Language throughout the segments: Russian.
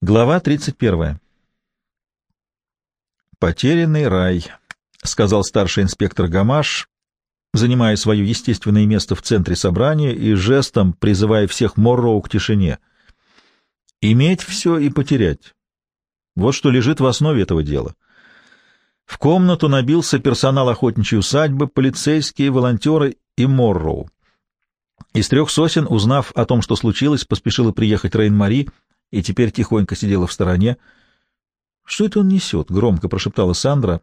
Глава 31. «Потерянный рай», — сказал старший инспектор Гамаш, занимая свое естественное место в центре собрания и жестом призывая всех Морроу к тишине. «Иметь все и потерять. Вот что лежит в основе этого дела». В комнату набился персонал охотничьей усадьбы, полицейские, волонтеры и Морроу. Из трех сосен, узнав о том, что случилось, поспешила приехать Рейн-Мари — и теперь тихонько сидела в стороне. — Что это он несет? — громко прошептала Сандра.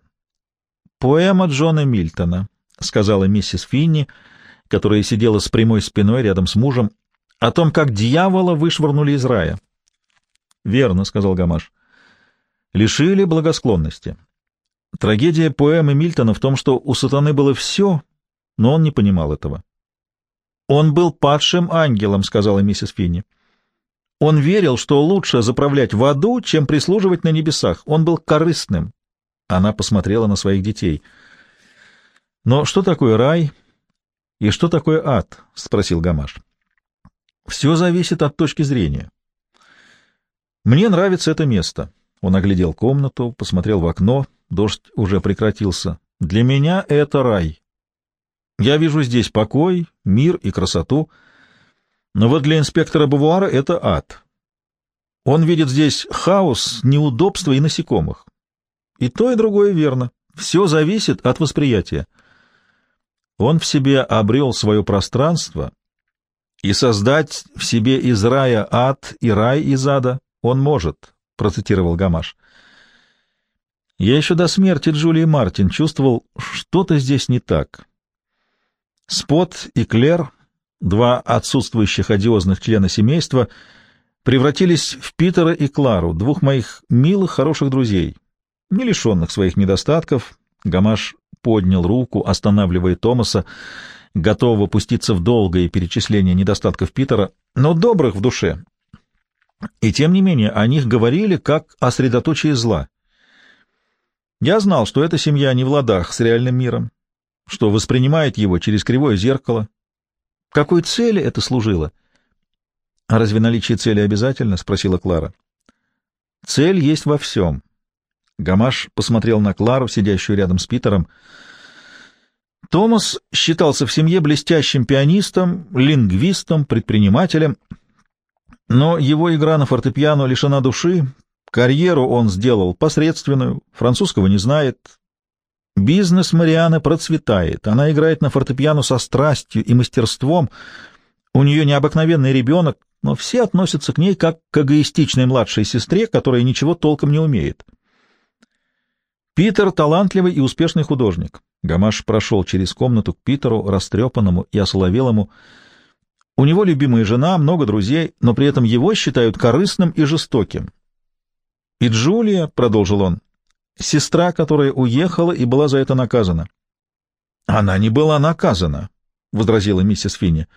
— Поэма Джона Мильтона, — сказала миссис Финни, которая сидела с прямой спиной рядом с мужем, — о том, как дьявола вышвырнули из рая. — Верно, — сказал Гамаш. — Лишили благосклонности. Трагедия поэмы Мильтона в том, что у сатаны было все, но он не понимал этого. — Он был падшим ангелом, — сказала миссис Финни. Он верил, что лучше заправлять в аду, чем прислуживать на небесах. Он был корыстным. Она посмотрела на своих детей. «Но что такое рай и что такое ад?» — спросил Гамаш. «Все зависит от точки зрения. Мне нравится это место». Он оглядел комнату, посмотрел в окно. Дождь уже прекратился. «Для меня это рай. Я вижу здесь покой, мир и красоту». Но вот для инспектора Бавуара это ад. Он видит здесь хаос, неудобства и насекомых. И то, и другое верно. Все зависит от восприятия. Он в себе обрел свое пространство, и создать в себе из рая ад и рай из ада он может, процитировал Гамаш. Я еще до смерти Джулии Мартин чувствовал, что-то здесь не так. Спот и Клер два отсутствующих одиозных члена семейства, превратились в Питера и Клару, двух моих милых, хороших друзей, не лишенных своих недостатков. Гамаш поднял руку, останавливая Томаса, готового пуститься в долгое перечисление недостатков Питера, но добрых в душе. И тем не менее о них говорили как о средоточии зла. Я знал, что эта семья не в ладах с реальным миром, что воспринимает его через кривое зеркало, какой цели это служило? — А разве наличие цели обязательно? — спросила Клара. — Цель есть во всем. Гамаш посмотрел на Клару, сидящую рядом с Питером. Томас считался в семье блестящим пианистом, лингвистом, предпринимателем, но его игра на фортепиано лишена души, карьеру он сделал посредственную, французского не знает, Бизнес Марианы процветает. Она играет на фортепиано со страстью и мастерством. У нее необыкновенный ребенок, но все относятся к ней как к эгоистичной младшей сестре, которая ничего толком не умеет. Питер — талантливый и успешный художник. Гамаш прошел через комнату к Питеру, растрепанному и осоловелому. У него любимая жена, много друзей, но при этом его считают корыстным и жестоким. «И Джулия», — продолжил он, Сестра, которая уехала и была за это наказана. — Она не была наказана, — возразила миссис Финни.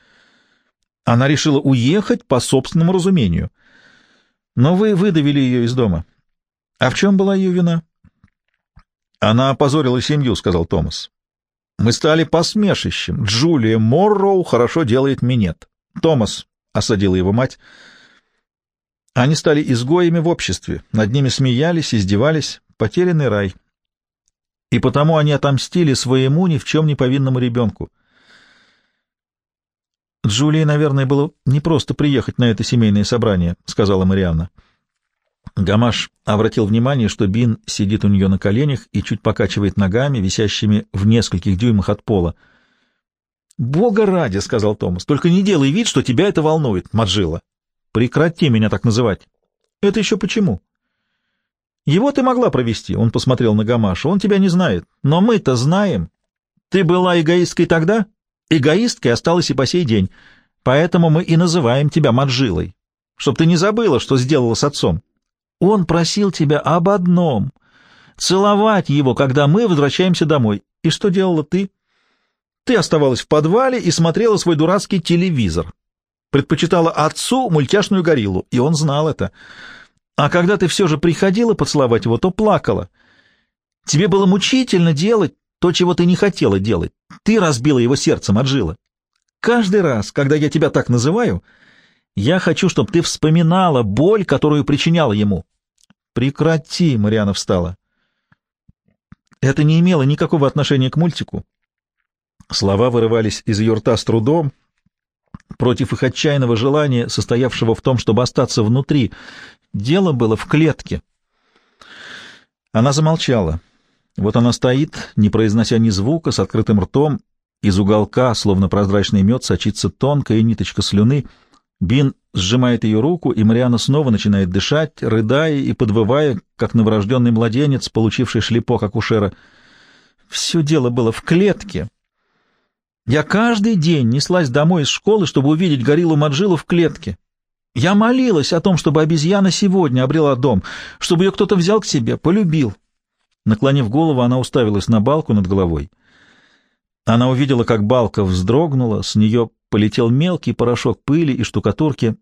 — Она решила уехать по собственному разумению. Но вы выдавили ее из дома. А в чем была ее вина? — Она опозорила семью, — сказал Томас. — Мы стали посмешищем. Джулия Морроу хорошо делает минет. — Томас, — осадила его мать, — они стали изгоями в обществе. Над ними смеялись, издевались потерянный рай. И потому они отомстили своему ни в чем не повинному ребенку. «Джулии, наверное, было непросто приехать на это семейное собрание», — сказала Марианна. Гамаш обратил внимание, что Бин сидит у нее на коленях и чуть покачивает ногами, висящими в нескольких дюймах от пола. «Бога ради», — сказал Томас, — «только не делай вид, что тебя это волнует, Маджила. Прекрати меня так называть». «Это еще почему?» Его ты могла провести, он посмотрел на Гамаша. Он тебя не знает. Но мы-то знаем. Ты была эгоисткой тогда, эгоисткой осталась и по сей день. Поэтому мы и называем тебя Маджилой. Чтоб ты не забыла, что сделала с отцом. Он просил тебя об одном — целовать его, когда мы возвращаемся домой. И что делала ты? Ты оставалась в подвале и смотрела свой дурацкий телевизор. Предпочитала отцу мультяшную гориллу, и он знал это. А когда ты все же приходила поцеловать его, то плакала. Тебе было мучительно делать то, чего ты не хотела делать. Ты разбила его сердцем, отжила. Каждый раз, когда я тебя так называю, Я хочу, чтобы ты вспоминала боль, которую причиняла ему. Прекрати, Мариана встала. Это не имело никакого отношения к мультику. Слова вырывались из ее рта с трудом, против их отчаянного желания, состоявшего в том, чтобы остаться внутри. Дело было в клетке. Она замолчала. Вот она стоит, не произнося ни звука, с открытым ртом. Из уголка, словно прозрачный мед, сочится тонкая ниточка слюны. Бин сжимает ее руку, и Мариана снова начинает дышать, рыдая и подвывая, как новорожденный младенец, получивший шлепок акушера. Все дело было в клетке. Я каждый день неслась домой из школы, чтобы увидеть гориллу Маджилу в клетке. Я молилась о том, чтобы обезьяна сегодня обрела дом, чтобы ее кто-то взял к себе, полюбил. Наклонив голову, она уставилась на балку над головой. Она увидела, как балка вздрогнула, с нее полетел мелкий порошок пыли и штукатурки.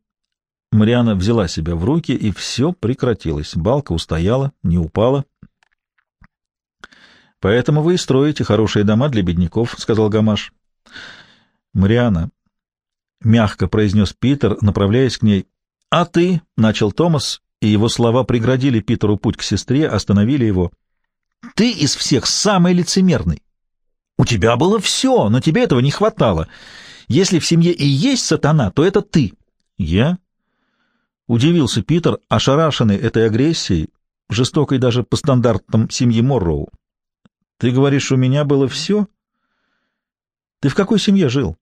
Мариана взяла себя в руки, и все прекратилось. Балка устояла, не упала. — Поэтому вы и строите хорошие дома для бедняков, — сказал Гамаш. — Мариана, — мягко произнес Питер, направляясь к ней. — А ты, — начал Томас, и его слова преградили Питеру путь к сестре, остановили его. — Ты из всех самый лицемерный. У тебя было все, но тебе этого не хватало. Если в семье и есть сатана, то это ты. Я? Удивился Питер, ошарашенный этой агрессией, жестокой даже по стандартам семьи Морроу. Ты говоришь, у меня было все? Ты в какой семье жил?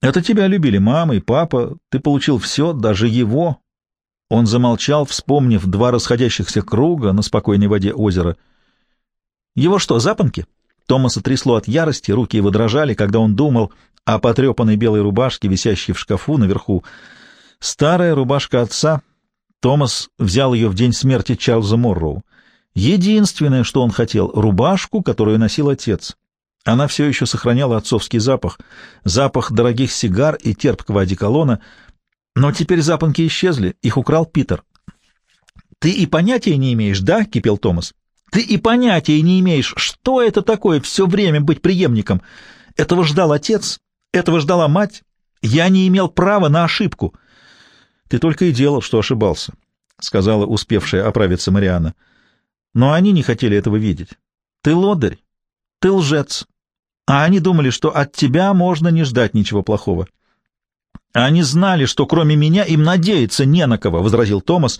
Это тебя любили мама и папа, ты получил все, даже его. Он замолчал, вспомнив два расходящихся круга на спокойной воде озера. Его что, запонки? — Томаса трясло от ярости, руки его дрожали, когда он думал о потрепанной белой рубашке, висящей в шкафу наверху. Старая рубашка отца. Томас взял ее в день смерти Чарльза Морроу. Единственное, что он хотел — рубашку, которую носил отец. Она все еще сохраняла отцовский запах, запах дорогих сигар и терпкого одеколона, но теперь запонки исчезли, их украл Питер. — Ты и понятия не имеешь, да? — кипел Томас. Ты и понятия не имеешь, что это такое все время быть преемником. Этого ждал отец, этого ждала мать. Я не имел права на ошибку. Ты только и делал, что ошибался, — сказала успевшая оправиться Мариана. Но они не хотели этого видеть. Ты лодырь, ты лжец. А они думали, что от тебя можно не ждать ничего плохого. Они знали, что кроме меня им надеяться не на кого, — возразил Томас,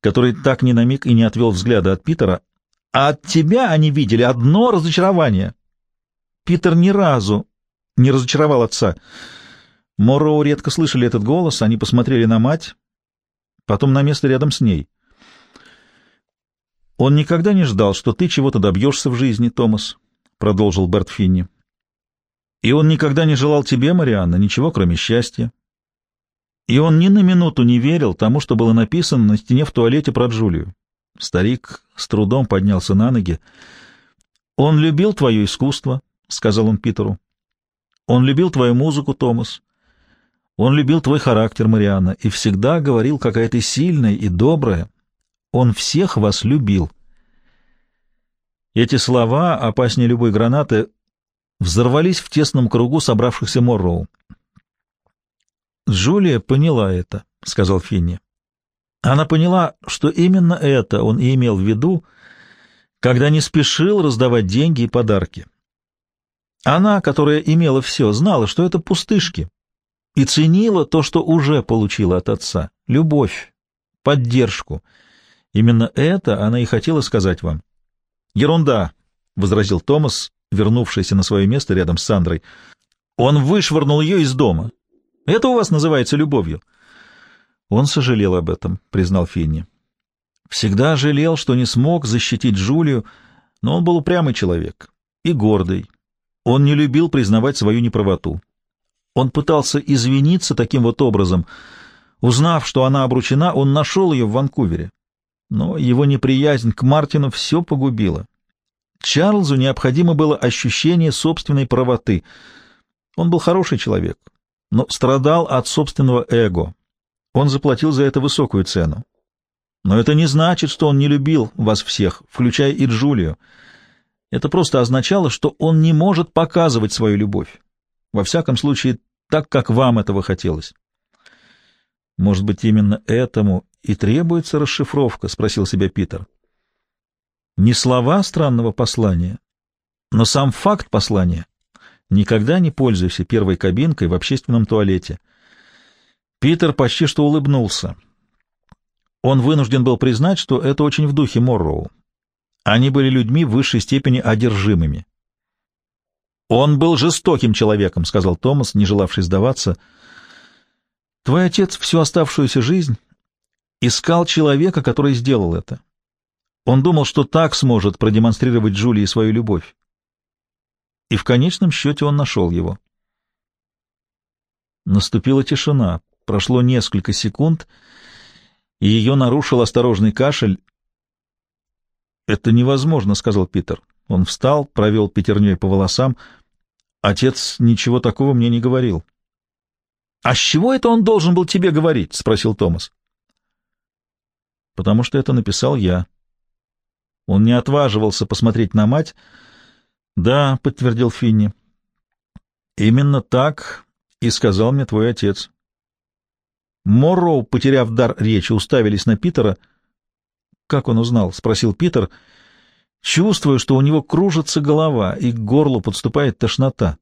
который так ни на миг и не отвел взгляда от Питера, а от тебя они видели одно разочарование. Питер ни разу не разочаровал отца. Морроу редко слышали этот голос, они посмотрели на мать, потом на место рядом с ней. «Он никогда не ждал, что ты чего-то добьешься в жизни, Томас», — продолжил Берт Финни. «И он никогда не желал тебе, Марианна, ничего, кроме счастья. И он ни на минуту не верил тому, что было написано на стене в туалете про Джулию. Старик с трудом поднялся на ноги. «Он любил твое искусство», — сказал он Питеру. «Он любил твою музыку, Томас. Он любил твой характер, Марианна, и всегда говорил, какая ты сильная и добрая. Он всех вас любил». Эти слова, опаснее любой гранаты, взорвались в тесном кругу собравшихся Морроу. «Джулия поняла это», — сказал Финни. Она поняла, что именно это он и имел в виду, когда не спешил раздавать деньги и подарки. Она, которая имела все, знала, что это пустышки, и ценила то, что уже получила от отца — любовь, поддержку. Именно это она и хотела сказать вам. «Ерунда», — возразил Томас, вернувшийся на свое место рядом с Сандрой. «Он вышвырнул ее из дома. Это у вас называется любовью». Он сожалел об этом, признал Финни. Всегда жалел, что не смог защитить Джулию, но он был упрямый человек и гордый. Он не любил признавать свою неправоту. Он пытался извиниться таким вот образом. Узнав, что она обручена, он нашел ее в Ванкувере. Но его неприязнь к Мартину все погубила. Чарльзу необходимо было ощущение собственной правоты. Он был хороший человек, но страдал от собственного эго, он заплатил за это высокую цену. Но это не значит, что он не любил вас всех, включая и Джулию. Это просто означало, что он не может показывать свою любовь. Во всяком случае, так, как вам этого хотелось. Может быть, именно этому и требуется расшифровка, спросил себя Питер. Не слова странного послания, но сам факт послания. Никогда не пользуйся первой кабинкой в общественном туалете. Питер почти что улыбнулся. Он вынужден был признать, что это очень в духе Морроу. Они были людьми в высшей степени одержимыми. «Он был жестоким человеком», — сказал Томас, не желавший сдаваться. «Твой отец всю оставшуюся жизнь искал человека, который сделал это. Он думал, что так сможет продемонстрировать Джулии свою любовь. И в конечном счете он нашел его». Наступила тишина. Прошло несколько секунд — и ее нарушил осторожный кашель. «Это невозможно», — сказал Питер. Он встал, провел пятерней по волосам. «Отец ничего такого мне не говорил». «А с чего это он должен был тебе говорить?» — спросил Томас. «Потому что это написал я». Он не отваживался посмотреть на мать. «Да», — подтвердил Финни. «Именно так и сказал мне твой отец». Морроу, потеряв дар речи, уставились на Питера. «Как он узнал?» — спросил Питер, чувствуя, что у него кружится голова и к горлу подступает тошнота.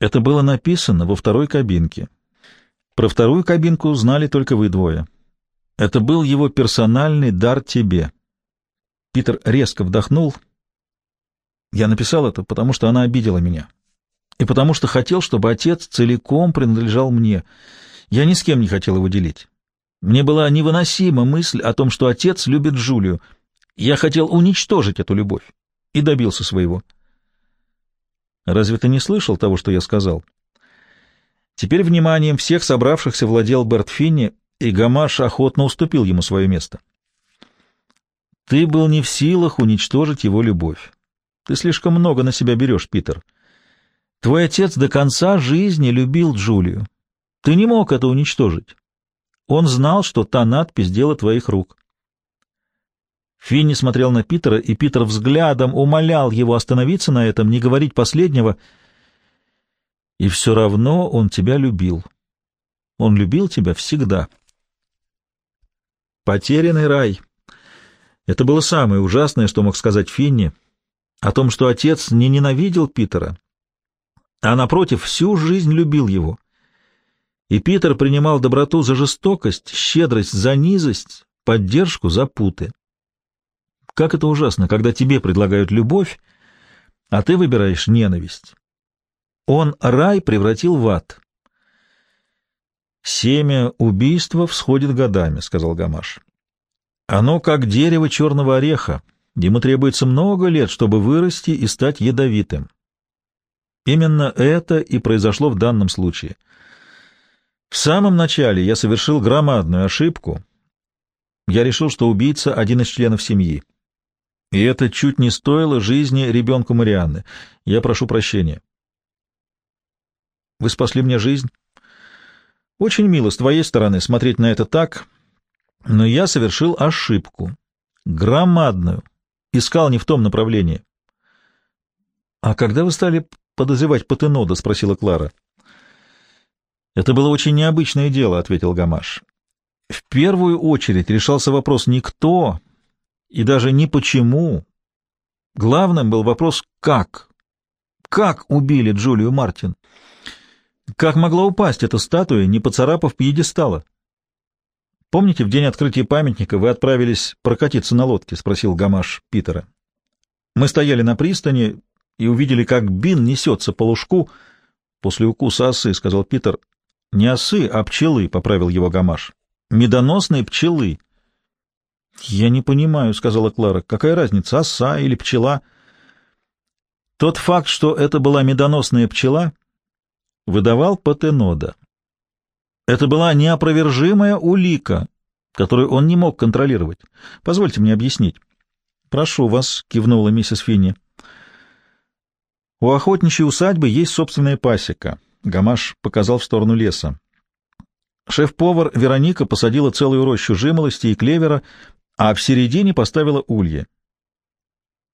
Это было написано во второй кабинке. Про вторую кабинку знали только вы двое. Это был его персональный дар тебе. Питер резко вдохнул. Я написал это, потому что она обидела меня и потому что хотел, чтобы отец целиком принадлежал мне. Я ни с кем не хотел его делить. Мне была невыносима мысль о том, что отец любит Джулию. Я хотел уничтожить эту любовь и добился своего. Разве ты не слышал того, что я сказал? Теперь вниманием всех собравшихся владел Берт Финни, и Гамаш охотно уступил ему свое место. Ты был не в силах уничтожить его любовь. Ты слишком много на себя берешь, Питер. — Твой отец до конца жизни любил Джулию. Ты не мог это уничтожить. Он знал, что та надпись — дело твоих рук. Финни смотрел на Питера, и Питер взглядом умолял его остановиться на этом, не говорить последнего. И все равно он тебя любил. Он любил тебя всегда. Потерянный рай. Это было самое ужасное, что мог сказать Финни, о том, что отец не ненавидел Питера, а, напротив, всю жизнь любил его. И Питер принимал доброту за жестокость, щедрость за низость, поддержку за путы. Как это ужасно, когда тебе предлагают любовь, а ты выбираешь ненависть. Он рай превратил в ад. «Семя убийства всходит годами», — сказал Гамаш. «Оно как дерево черного ореха. Ему требуется много лет, чтобы вырасти и стать ядовитым. Именно это и произошло в данном случае. В самом начале я совершил громадную ошибку. Я решил, что убийца — один из членов семьи. И это чуть не стоило жизни ребенку Марианны. Я прошу прощения. Вы спасли мне жизнь. Очень мило с твоей стороны смотреть на это так, но я совершил ошибку. Громадную. Искал не в том направлении. А когда вы стали подозревать Патенода? — спросила Клара. — Это было очень необычное дело, — ответил Гамаш. — В первую очередь решался вопрос не кто и даже не почему. Главным был вопрос «как?». Как убили Джулию Мартин? Как могла упасть эта статуя, не поцарапав пьедестала? Помните, в день открытия памятника вы отправились прокатиться на лодке? — спросил Гамаш Питера. Мы стояли на пристани, и увидели, как Бин несется по лужку после укуса осы, — сказал Питер. — Не осы, а пчелы, — поправил его Гамаш. — Медоносные пчелы. — Я не понимаю, — сказала Клара. — Какая разница, оса или пчела? Тот факт, что это была медоносная пчела, выдавал Патенода. Это была неопровержимая улика, которую он не мог контролировать. Позвольте мне объяснить. — Прошу вас, — кивнула миссис Финни. — у охотничьей усадьбы есть собственная пасека. Гамаш показал в сторону леса. Шеф-повар Вероника посадила целую рощу жимолости и клевера, а в середине поставила ульи.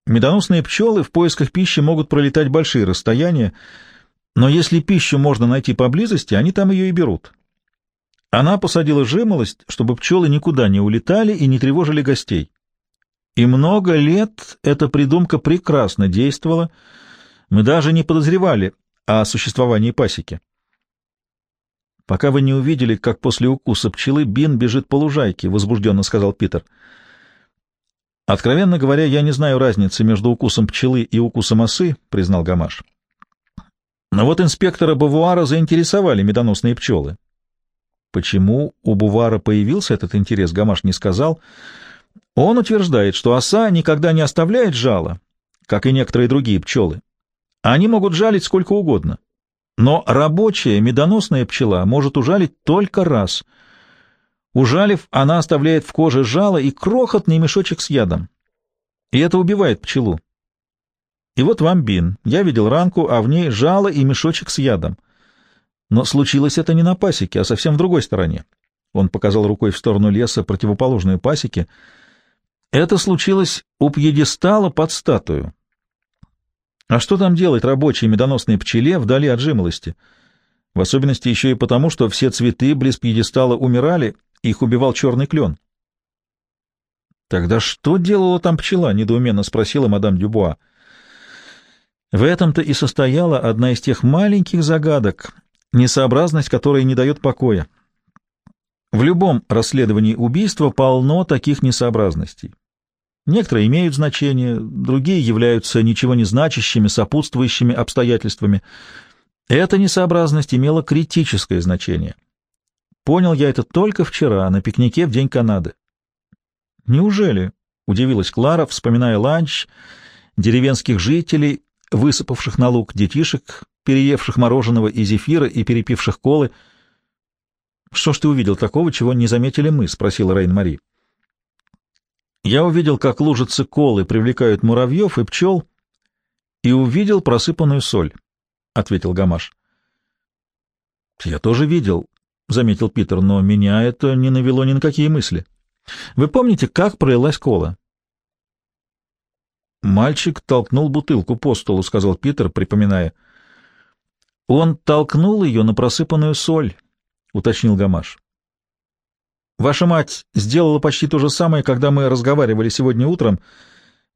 Медоносные пчелы в поисках пищи могут пролетать большие расстояния, но если пищу можно найти поблизости, они там ее и берут. Она посадила жимолость, чтобы пчелы никуда не улетали и не тревожили гостей. И много лет эта придумка прекрасно действовала. Мы даже не подозревали о существовании пасеки. «Пока вы не увидели, как после укуса пчелы Бин бежит по лужайке», — возбужденно сказал Питер. «Откровенно говоря, я не знаю разницы между укусом пчелы и укусом осы», — признал Гамаш. «Но вот инспектора Бавуара заинтересовали медоносные пчелы. Почему у Бувара появился этот интерес, Гамаш не сказал. Он утверждает, что оса никогда не оставляет жала, как и некоторые другие пчелы. Они могут жалить сколько угодно. Но рабочая медоносная пчела может ужалить только раз. Ужалив, она оставляет в коже жало и крохотный мешочек с ядом. И это убивает пчелу. И вот вам бин. Я видел ранку, а в ней жало и мешочек с ядом. Но случилось это не на пасеке, а совсем в другой стороне. Он показал рукой в сторону леса, противоположную пасеке. Это случилось у пьедестала под статую. А что там делать рабочей медоносной пчеле вдали от жимолости? В особенности еще и потому, что все цветы близ пьедестала умирали, их убивал черный клен. «Тогда что делала там пчела?» — недоуменно спросила мадам Дюбуа. В этом-то и состояла одна из тех маленьких загадок, несообразность которой не дает покоя. В любом расследовании убийства полно таких несообразностей. Некоторые имеют значение, другие являются ничего не значащими, сопутствующими обстоятельствами. Эта несообразность имела критическое значение. Понял я это только вчера, на пикнике в День Канады. «Неужели?» — удивилась Клара, вспоминая ланч деревенских жителей, высыпавших на луг детишек, переевших мороженого и зефира и перепивших колы. «Что ж ты увидел такого, чего не заметили мы?» — спросила Рейн-Мари. «Я увидел, как лужицы колы привлекают муравьев и пчел, и увидел просыпанную соль», — ответил Гамаш. «Я тоже видел», — заметил Питер, — «но меня это не навело ни на какие мысли. Вы помните, как пролилась кола?» «Мальчик толкнул бутылку по столу», — сказал Питер, припоминая. — он толкнул ее на просыпанную соль, — уточнил Гамаш. Ваша мать сделала почти то же самое, когда мы разговаривали сегодня утром.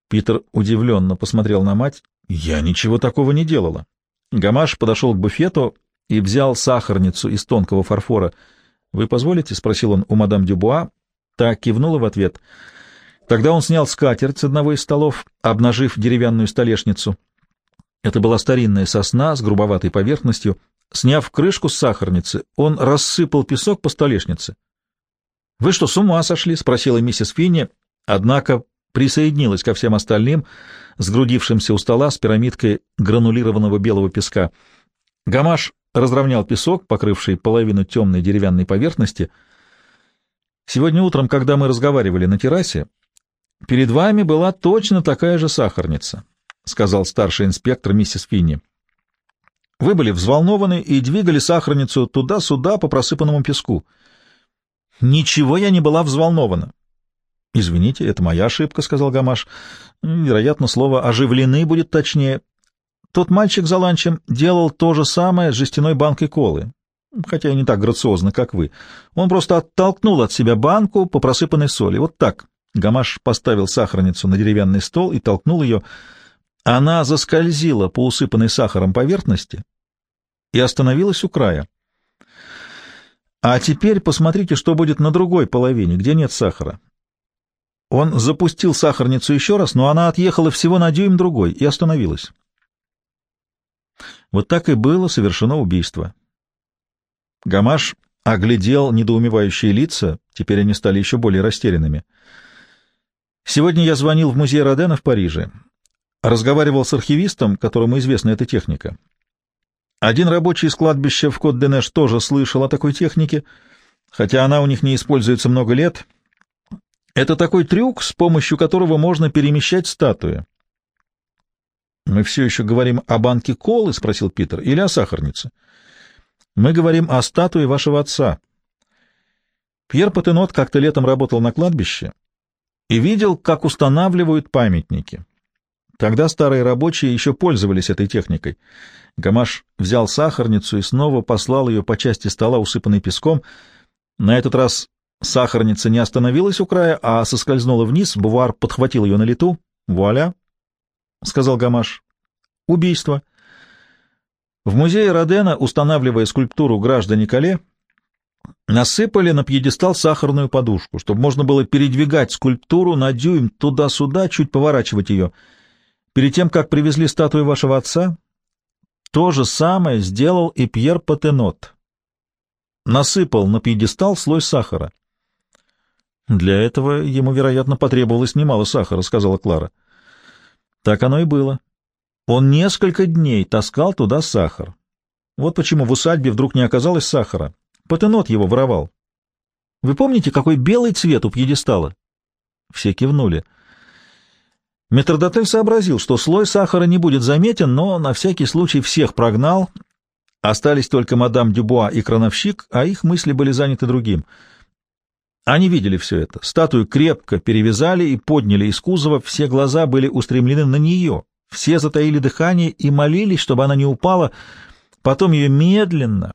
Питер удивленно посмотрел на мать. Я ничего такого не делала. Гамаш подошел к буфету и взял сахарницу из тонкого фарфора. «Вы позволите?» — спросил он у мадам Дюбуа. Та кивнула в ответ. Тогда он снял скатерть с одного из столов, обнажив деревянную столешницу. Это была старинная сосна с грубоватой поверхностью. Сняв крышку с сахарницы, он рассыпал песок по столешнице. — Вы что, с ума сошли? — спросила миссис Финни, однако присоединилась ко всем остальным, сгрудившимся у стола с пирамидкой гранулированного белого песка. Гамаш разровнял песок, покрывший половину темной деревянной поверхности. Сегодня утром, когда мы разговаривали на террасе, перед вами была точно такая же сахарница. — сказал старший инспектор миссис Финни. «Вы были взволнованы и двигали сахарницу туда-сюда по просыпанному песку». «Ничего я не была взволнована». «Извините, это моя ошибка», — сказал Гамаш. «Вероятно, слово «оживлены» будет точнее. Тот мальчик за ланчем делал то же самое с жестяной банкой колы, хотя и не так грациозно, как вы. Он просто оттолкнул от себя банку по просыпанной соли. Вот так». Гамаш поставил сахарницу на деревянный стол и толкнул ее, — она заскользила по усыпанной сахаром поверхности и остановилась у края. А теперь посмотрите, что будет на другой половине, где нет сахара. Он запустил сахарницу еще раз, но она отъехала всего на дюйм другой и остановилась. Вот так и было совершено убийство. Гамаш оглядел недоумевающие лица, теперь они стали еще более растерянными. Сегодня я звонил в музей Родена в Париже разговаривал с архивистом, которому известна эта техника. Один рабочий из кладбища в Кот-Денеш тоже слышал о такой технике, хотя она у них не используется много лет. Это такой трюк, с помощью которого можно перемещать статуи. «Мы все еще говорим о банке колы?» — спросил Питер. «Или о сахарнице?» «Мы говорим о статуе вашего отца». Пьер Патенот как-то летом работал на кладбище и видел, как устанавливают памятники. Тогда старые рабочие еще пользовались этой техникой. Гамаш взял сахарницу и снова послал ее по части стола, усыпанной песком. На этот раз сахарница не остановилась у края, а соскользнула вниз, Бувар подхватил ее на лету. «Вуаля!» — сказал Гамаш. «Убийство». В музее Родена, устанавливая скульптуру граждане Кале, насыпали на пьедестал сахарную подушку, чтобы можно было передвигать скульптуру на дюйм туда-сюда, чуть поворачивать ее. Перед тем, как привезли статую вашего отца, то же самое сделал и Пьер Патенот. Насыпал на пьедестал слой сахара. Для этого ему, вероятно, потребовалось немало сахара, сказала Клара. Так оно и было. Он несколько дней таскал туда сахар. Вот почему в усадьбе вдруг не оказалось сахара. Патенот его воровал. Вы помните, какой белый цвет у пьедестала? Все кивнули. Метродотель сообразил, что слой сахара не будет заметен, но на всякий случай всех прогнал. Остались только мадам Дюбуа и крановщик, а их мысли были заняты другим. Они видели все это. Статую крепко перевязали и подняли из кузова, все глаза были устремлены на нее. Все затаили дыхание и молились, чтобы она не упала. Потом ее медленно,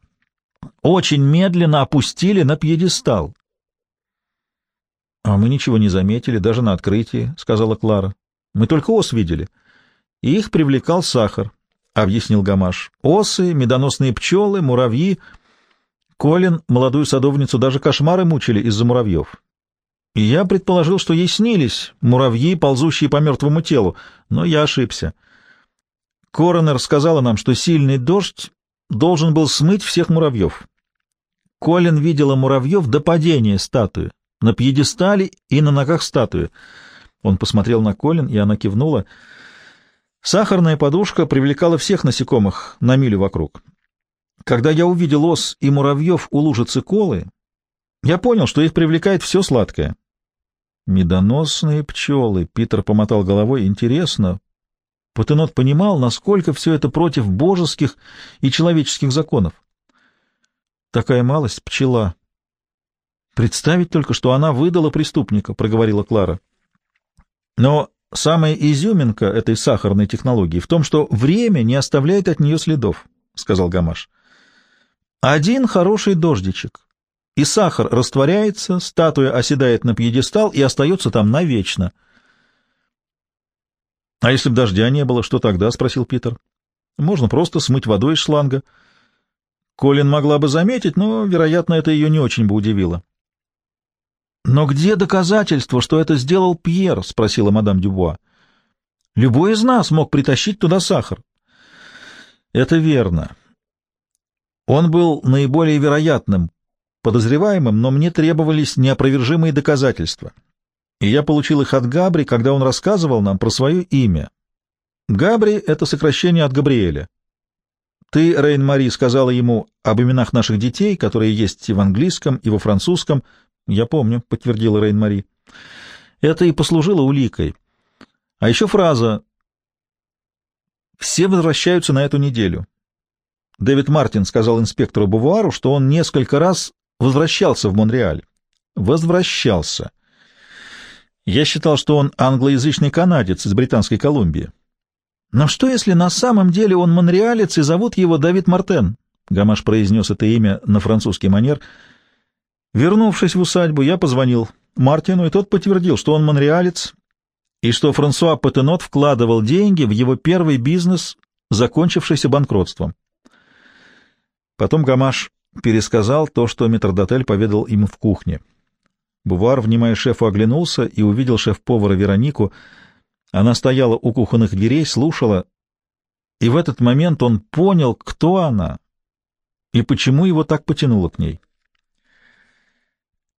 очень медленно опустили на пьедестал. — А мы ничего не заметили, даже на открытии, — сказала Клара. — Мы только ос видели. И их привлекал сахар, — объяснил Гамаш. — Осы, медоносные пчелы, муравьи. Колин, молодую садовницу, даже кошмары мучили из-за муравьев. И я предположил, что ей снились муравьи, ползущие по мертвому телу, но я ошибся. Коронер сказала нам, что сильный дождь должен был смыть всех муравьев. Колин видела муравьев до падения статуи, на пьедестале и на ногах статуи. Он посмотрел на Колин, и она кивнула. Сахарная подушка привлекала всех насекомых на милю вокруг. Когда я увидел ос и муравьев у лужицы колы, я понял, что их привлекает все сладкое. Медоносные пчелы, Питер помотал головой, интересно, Патенот понимал, насколько все это против божеских и человеческих законов. Такая малость — пчела. Представить только, что она выдала преступника, — проговорила Клара. Но самая изюминка этой сахарной технологии в том, что время не оставляет от нее следов, — сказал Гамаш. Один хороший дождичек, и сахар растворяется, статуя оседает на пьедестал и остается там навечно —— А если бы дождя не было, что тогда? — спросил Питер. — Можно просто смыть водой из шланга. Колин могла бы заметить, но, вероятно, это ее не очень бы удивило. — Но где доказательство, что это сделал Пьер? — спросила мадам Дюбуа. — Любой из нас мог притащить туда сахар. — Это верно. Он был наиболее вероятным подозреваемым, но мне требовались неопровержимые доказательства и я получил их от Габри, когда он рассказывал нам про свое имя. Габри — это сокращение от Габриэля. Ты, Рейн-Мари, сказала ему об именах наших детей, которые есть и в английском, и во французском. Я помню, — подтвердила Рейн-Мари. Это и послужило уликой. А еще фраза «Все возвращаются на эту неделю». Дэвид Мартин сказал инспектору Бувуару, что он несколько раз возвращался в Монреаль. Возвращался. Я считал, что он англоязычный канадец из Британской Колумбии. Но что, если на самом деле он монреалец и зовут его Давид Мартен? Гамаш произнес это имя на французский манер. Вернувшись в усадьбу, я позвонил Мартину, и тот подтвердил, что он монреалец, и что Франсуа Патенот вкладывал деньги в его первый бизнес, закончившийся банкротством. Потом Гамаш пересказал то, что метрдотель поведал им в кухне. Бувар, внимая шефу, оглянулся и увидел шеф-повара Веронику. Она стояла у кухонных дверей, слушала, и в этот момент он понял, кто она и почему его так потянуло к ней.